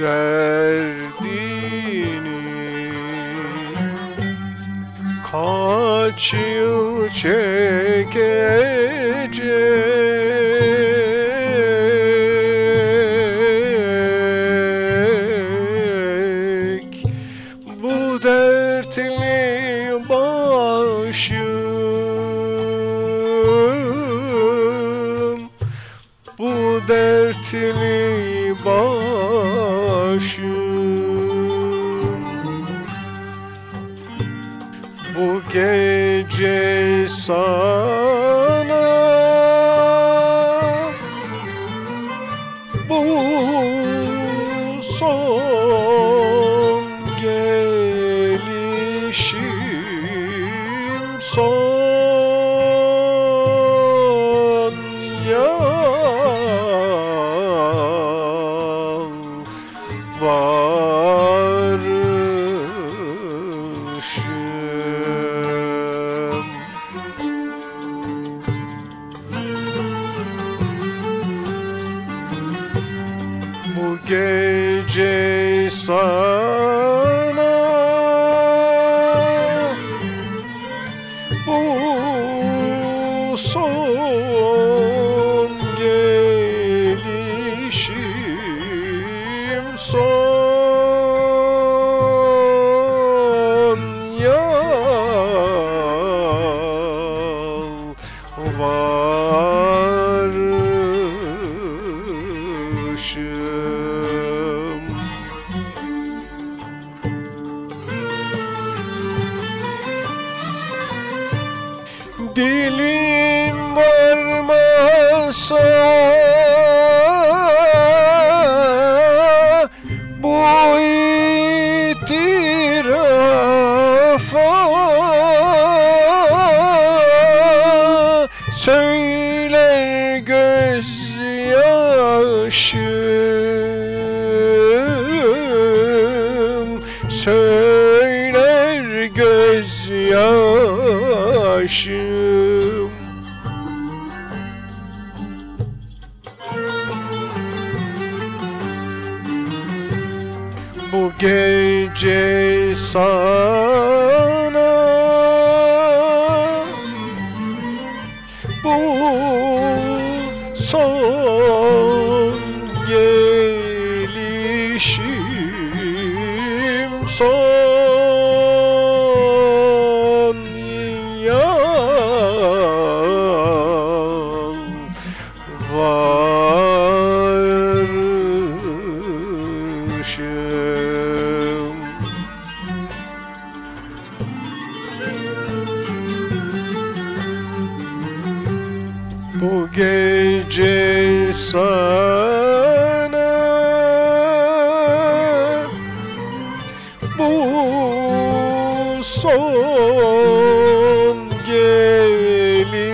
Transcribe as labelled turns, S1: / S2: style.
S1: Derdini Kaç yıl çekecek dertli başım Bu gece sana Bu son gelişim son yalvarışım Bu gece sana Bu son yalvarışım Dilim varmasa bu itirafa söyler gözyaşım söyler gözyaşım Bu gece sana Bu son gelişim son Bu gece sana Bu son gelişim.